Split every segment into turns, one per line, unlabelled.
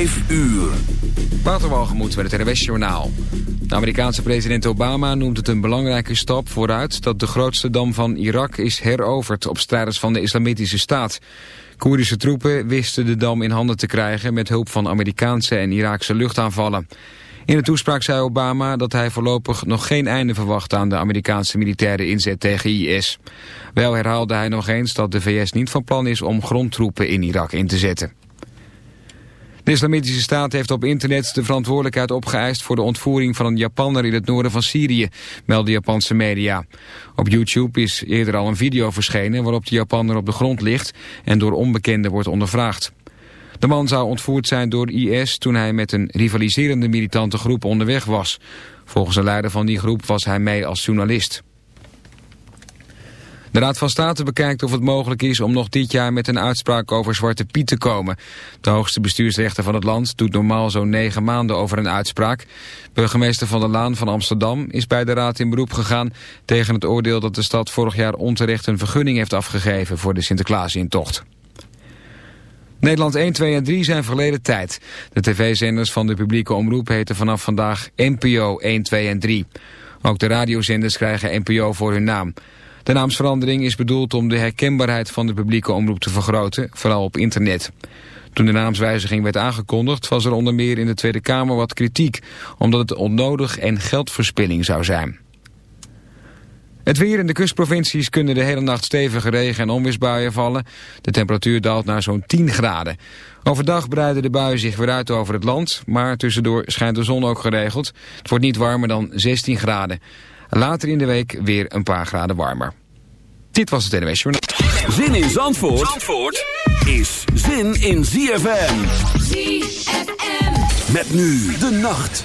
5 uur.
Waterwalgemoed met het RWS Journaal. De Amerikaanse president Obama noemt het een belangrijke stap vooruit... dat de grootste dam van Irak is heroverd op strijders van de Islamitische Staat. Koerdische troepen wisten de dam in handen te krijgen... met hulp van Amerikaanse en Iraakse luchtaanvallen. In de toespraak zei Obama dat hij voorlopig nog geen einde verwacht... aan de Amerikaanse militaire inzet tegen IS. Wel herhaalde hij nog eens dat de VS niet van plan is om grondtroepen in Irak in te zetten. De Islamitische Staat heeft op internet de verantwoordelijkheid opgeëist voor de ontvoering van een Japanner in het noorden van Syrië, melden Japanse media. Op YouTube is eerder al een video verschenen waarop de Japanner op de grond ligt en door onbekenden wordt ondervraagd. De man zou ontvoerd zijn door IS toen hij met een rivaliserende militante groep onderweg was. Volgens de leider van die groep was hij mee als journalist. De Raad van State bekijkt of het mogelijk is om nog dit jaar met een uitspraak over Zwarte Piet te komen. De hoogste bestuursrechter van het land doet normaal zo'n negen maanden over een uitspraak. Burgemeester Van der Laan van Amsterdam is bij de Raad in beroep gegaan tegen het oordeel dat de stad vorig jaar onterecht een vergunning heeft afgegeven voor de Sinterklaasintocht. Nederland 1, 2 en 3 zijn verleden tijd. De tv-zenders van de publieke omroep heten vanaf vandaag NPO 1, 2 en 3. Ook de radiozenders krijgen NPO voor hun naam. De naamsverandering is bedoeld om de herkenbaarheid van de publieke omroep te vergroten, vooral op internet. Toen de naamswijziging werd aangekondigd was er onder meer in de Tweede Kamer wat kritiek, omdat het onnodig en geldverspilling zou zijn. Het weer in de kustprovincies kunnen de hele nacht stevige regen- en onweersbuien vallen. De temperatuur daalt naar zo'n 10 graden. Overdag breiden de buien zich weer uit over het land, maar tussendoor schijnt de zon ook geregeld. Het wordt niet warmer dan 16 graden. Later in de week weer een paar graden warmer. Dit was het NWS Journal.
Zin in Zandvoort, Zandvoort is zin in ZFM.
ZFM.
Met nu de nacht.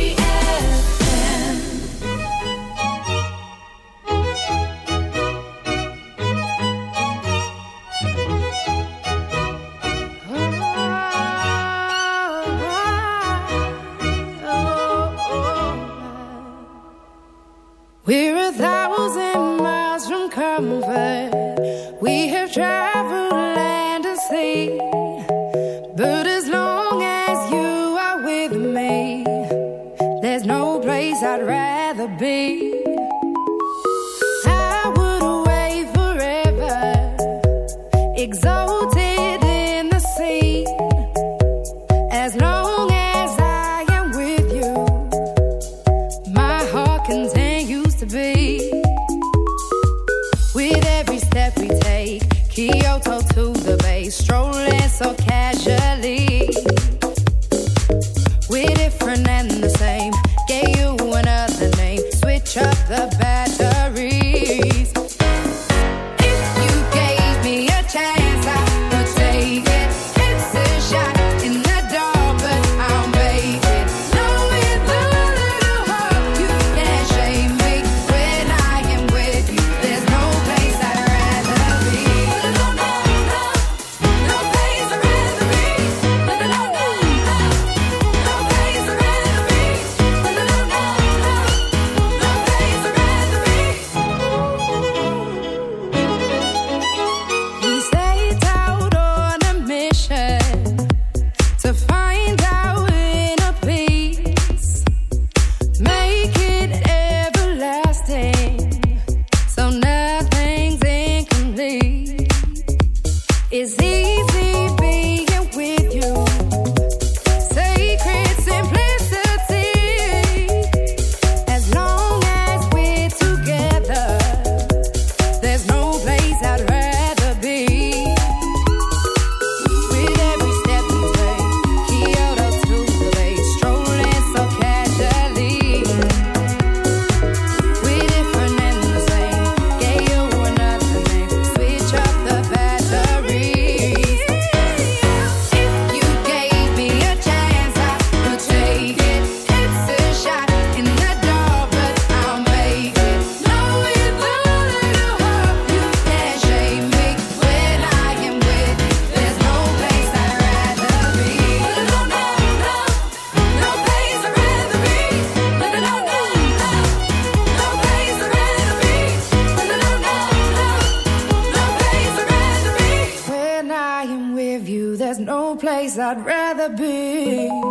Exalted Rather be.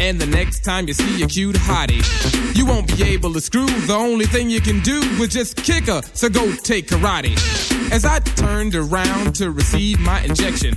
And the next time you see a cute hottie, you won't be able to screw. The only thing you can do is just kick her. So go take karate. As I turned around to receive my injection,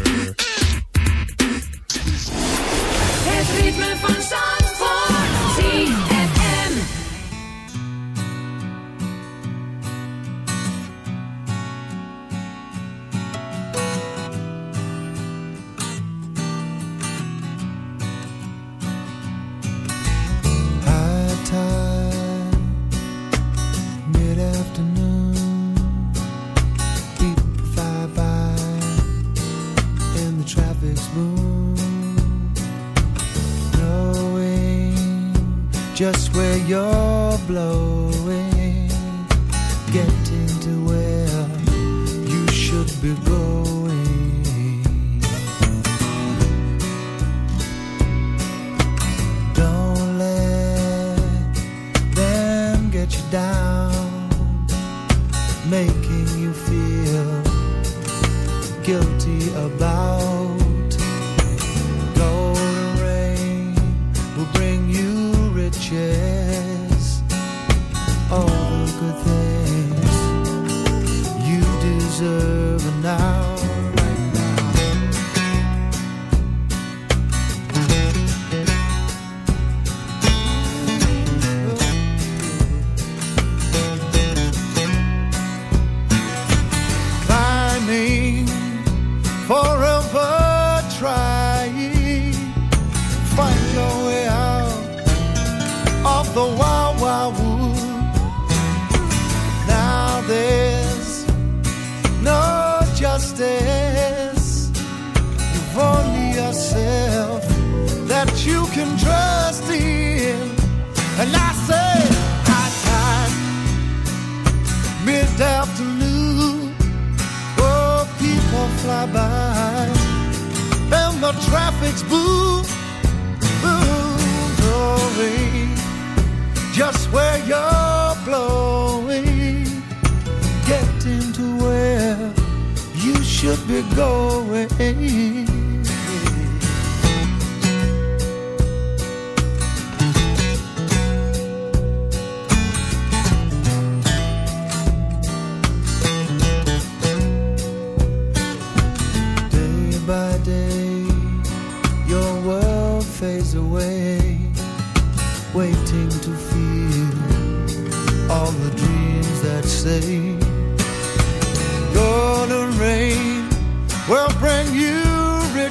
Just where you're blowing,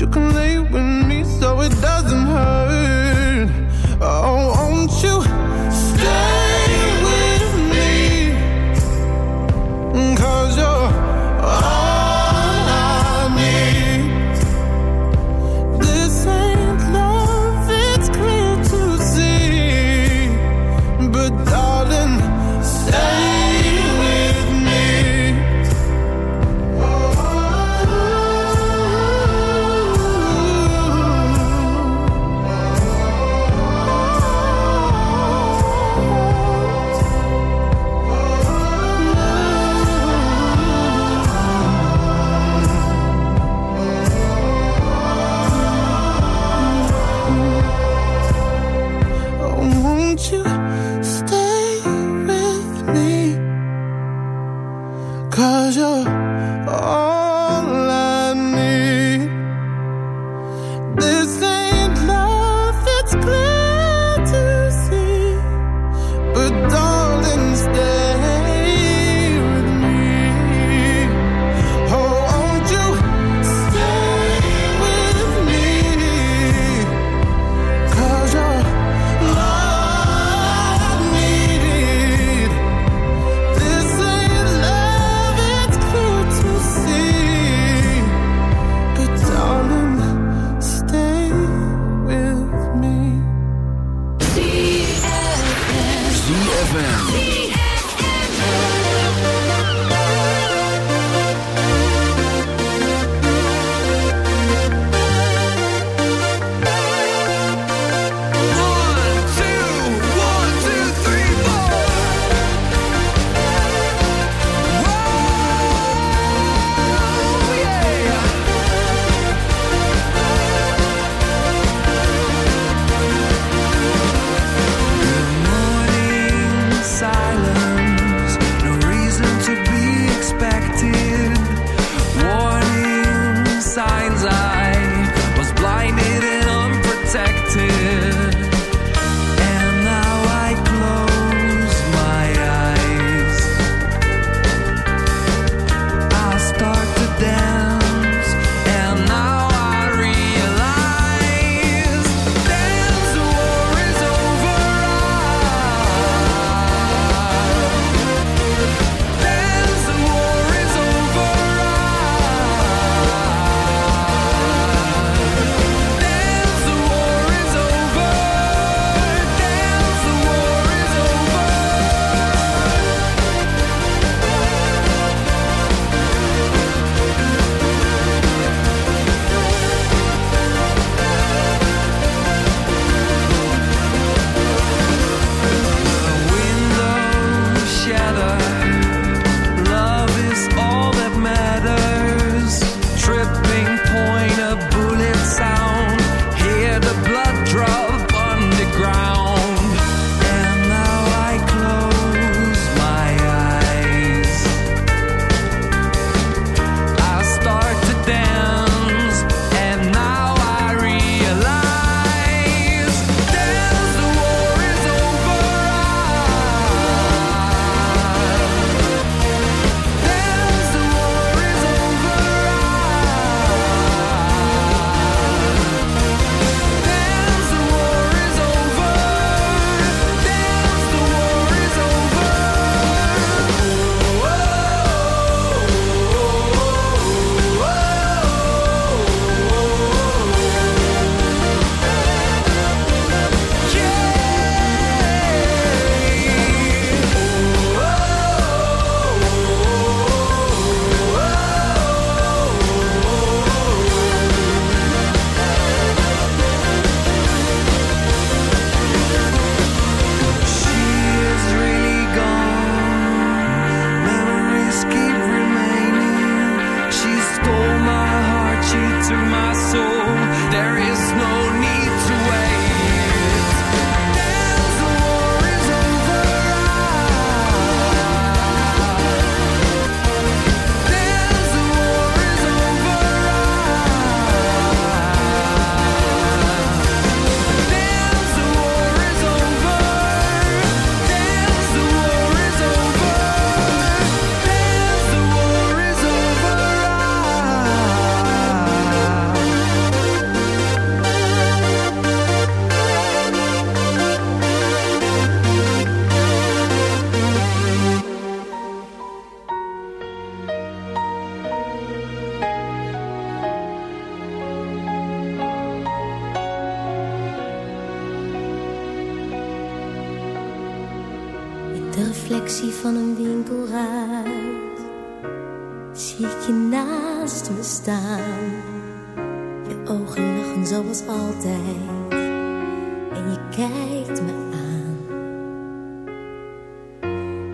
You
can lay with me so it doesn't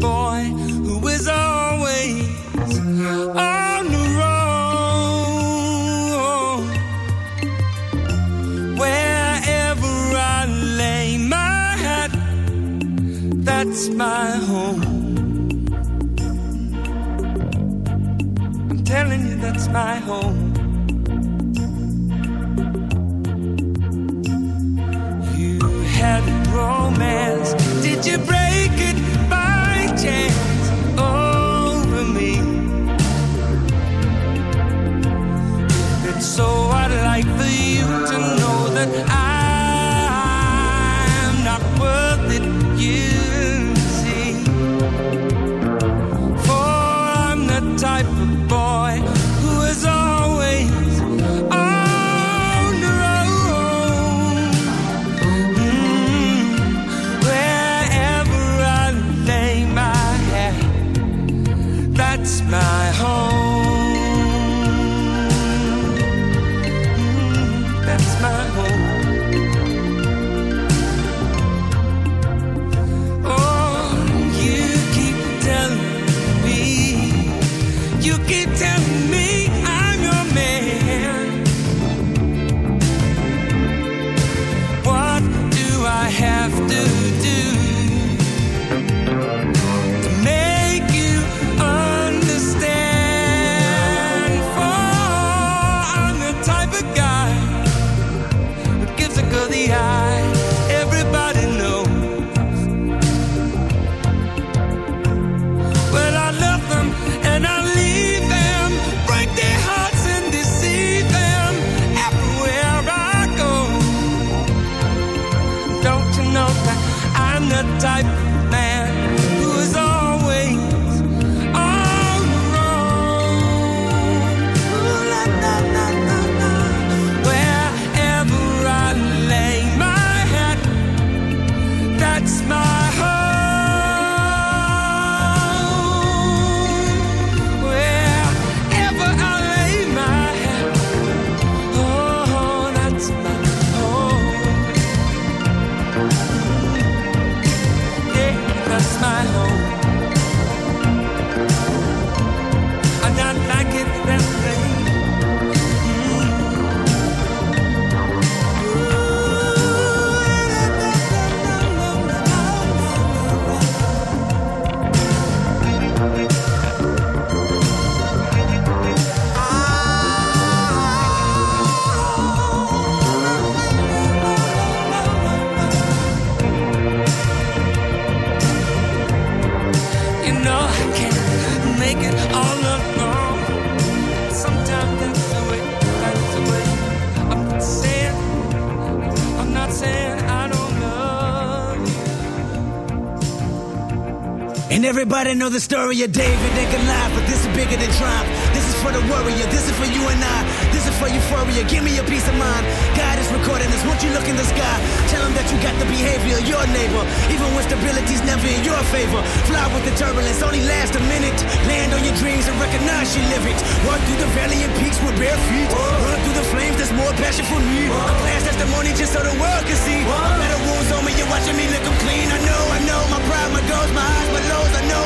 boy who is always on the road. Wherever I lay my hat, that's my home. I'm telling you, that's my home. You had romance. Did you break type everybody know the
story of David and Goliath, but this is bigger than triumph. This is for the warrior. This is for you and I. This is for euphoria. Give me your peace of mind. God is recording this. Won't you look in the sky? Tell him that you got the behavior of your neighbor, even when stability's never in your favor. Fly with the turbulence, only last a minute. Land on your dreams and recognize you live it. Walk through the valley and peaks with bare feet. Run through the flames. There's more passion for me. A glass testimony just so the world can see. Better wounds on me. You're watching me 'em clean. I know, I know. My pride, my goals, my highs, my lows. I know,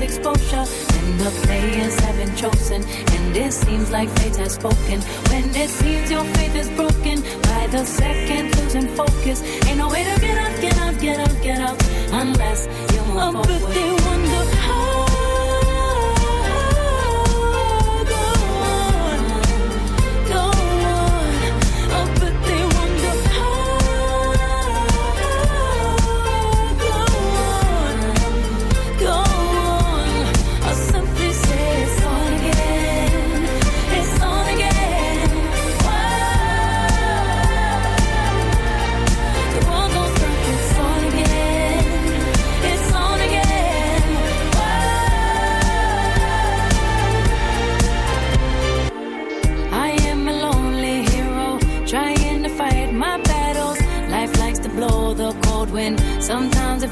exposure. And the players have been chosen, and it seems like fate has spoken. When it seems your faith is broken, by the second losing focus. Ain't no way to get up, get up, get up, get up, unless you move
Oh, but wonder